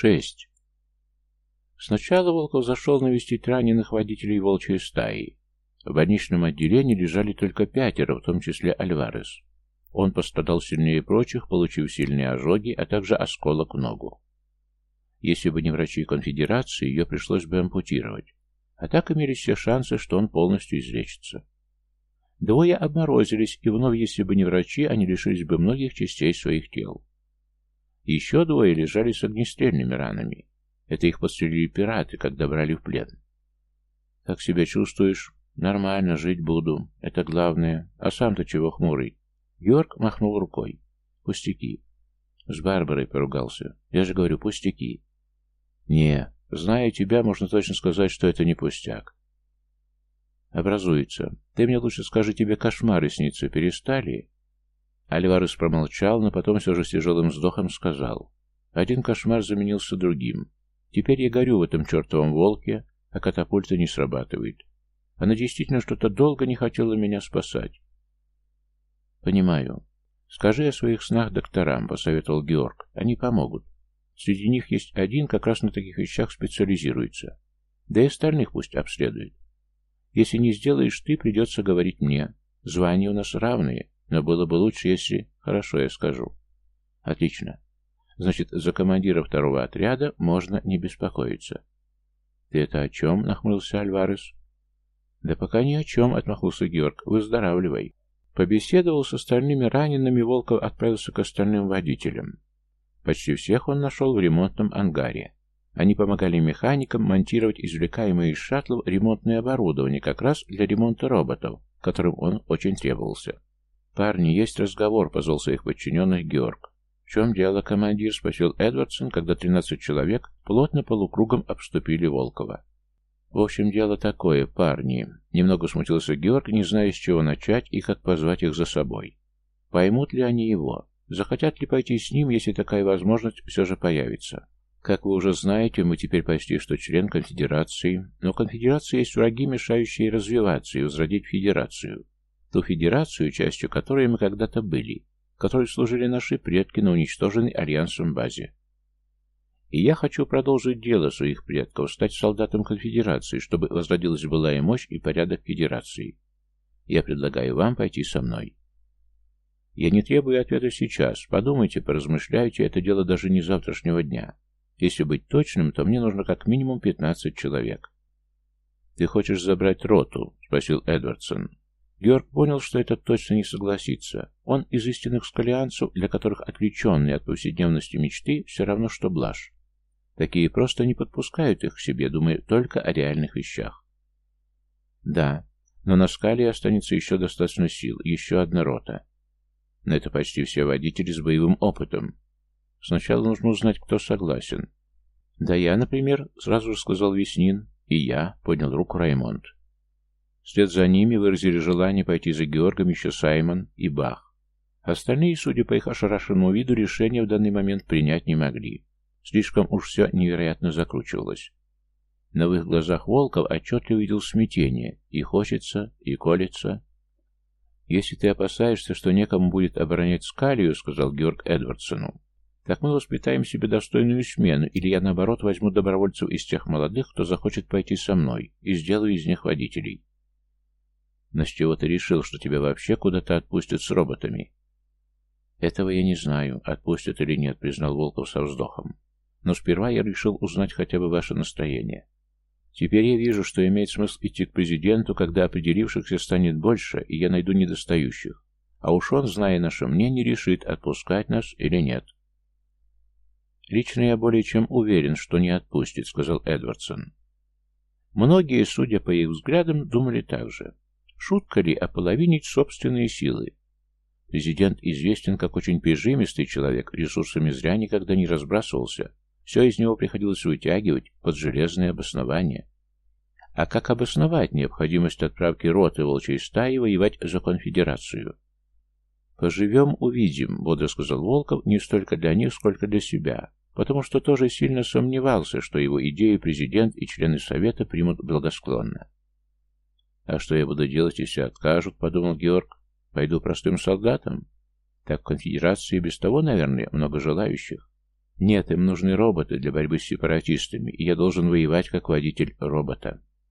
Шесть. Сначала Волков зашел навестить раненых водителей волчьей стаи. В больничном отделении лежали только пятеро, в том числе Альварес. Он пострадал сильнее прочих, получив сильные ожоги, а также осколок в ногу. Если бы не врачи конфедерации, ее пришлось бы ампутировать. А так имелись все шансы, что он полностью излечится. Двое обморозились, и вновь, если бы не врачи, они лишились бы многих частей своих тел. Еще двое лежали с огнестрельными ранами. Это их подстрелили пираты, когда брали в плен. «Как себя чувствуешь?» «Нормально, жить буду. Это главное. А сам-то чего хмурый?» Георг махнул рукой. «Пустяки». С Барбарой поругался. «Я же говорю, пустяки». «Не, зная тебя, можно точно сказать, что это не пустяк. Образуется. Ты мне лучше скажи, тебе кошмары снится перестали? Альварес промолчал, но потом все же с тяжелым вздохом сказал. Один кошмар заменился другим. Теперь я горю в этом чертовом волке, а катапульта не срабатывает. Она действительно что-то долго не хотела меня спасать. Понимаю. Скажи о своих снах докторам, посоветовал Георг. Они помогут. Среди них есть один, как раз на таких вещах специализируется. Да и остальных пусть обследует. Если не сделаешь ты, придется говорить мне. Звания у нас равные, но было бы лучше, если... Хорошо, я скажу. Отлично. Значит, за командира второго отряда можно не беспокоиться. Ты это о чем? Нахмурился Альварес. Да пока ни о чем, отмахнулся Георг. Выздоравливай. Побеседовал с остальными ранеными, Волков отправился к остальным водителям. Почти всех он нашел в ремонтном ангаре. Они помогали механикам монтировать извлекаемое из шаттлов ремонтное оборудование как раз для ремонта роботов, которым он очень требовался. «Парни, есть разговор», — позвал своих подчиненных Георг. «В чем дело, командир?» — спросил Эдвардсон, когда тринадцать человек плотно полукругом обступили Волкова. «В общем, дело такое, парни». Немного смутился Георг, не зная, с чего начать и как позвать их за собой. Поймут ли они его? Захотят ли пойти с ним, если такая возможность все же появится? Как вы уже знаете, мы теперь почти что член конфедерации, но конфедерации есть враги, мешающие развиваться и возродить федерацию. Ту федерацию, частью которой мы когда-то были, которой служили наши предки на уничтоженной альянсом базе. И я хочу продолжить дело своих предков, стать солдатом конфедерации, чтобы возродилась былая мощь и порядок федерации. Я предлагаю вам пойти со мной. Я не требую ответа сейчас. Подумайте, поразмышляйте, это дело даже не завтрашнего дня. Если быть точным, то мне нужно как минимум 15 человек. «Ты хочешь забрать роту?» — спросил Эдвардсон. Георг понял, что это точно не согласится. Он из истинных скалианцев, для которых отвлеченные от повседневности мечты все равно, что блажь. Такие просто не подпускают их к себе, думая только о реальных вещах. Да, но на скале останется еще достаточно сил, еще одна рота. Но это почти все водители с боевым опытом. Сначала нужно узнать, кто согласен. Да я, например, сразу же сказал Веснин, и я, поднял руку Раймонд. Вслед за ними выразили желание пойти за Георгом еще Саймон и Бах. Остальные, судя по их ошарашенному виду, решения в данный момент принять не могли. Слишком уж все невероятно закручивалось. Но в их глазах Волков отчетливо видел смятение. И хочется, и колется. «Если ты опасаешься, что некому будет оборонять Скалию, — сказал Георг Эдвардсону, так мы воспитаем себе достойную смену, или я, наоборот, возьму добровольцев из тех молодых, кто захочет пойти со мной, и сделаю из них водителей. Но с чего ты решил, что тебя вообще куда-то отпустят с роботами? Этого я не знаю, отпустят или нет, признал Волков со вздохом. Но сперва я решил узнать хотя бы ваше настроение. Теперь я вижу, что имеет смысл идти к президенту, когда определившихся станет больше, и я найду недостающих. А уж он, зная наше мнение, решит, отпускать нас или нет. «Лично я более чем уверен, что не отпустит», — сказал Эдвардсон. Многие, судя по их взглядам, думали так же. Шутка ли ополовинить собственные силы? Президент известен как очень прижимистый человек, ресурсами зря никогда не разбрасывался. Все из него приходилось вытягивать под железное обоснование. А как обосновать необходимость отправки роты волчьей стаи воевать за конфедерацию? «Поживем, увидим», — бодро сказал Волков, не столько для них, сколько для себя потому что тоже сильно сомневался, что его идею президент и члены Совета примут благосклонно. «А что я буду делать, если откажут?» — подумал Георг. «Пойду простым солдатом?» Так в конфедерации без того, наверное, много желающих. Нет, им нужны роботы для борьбы с сепаратистами, и я должен воевать как водитель робота.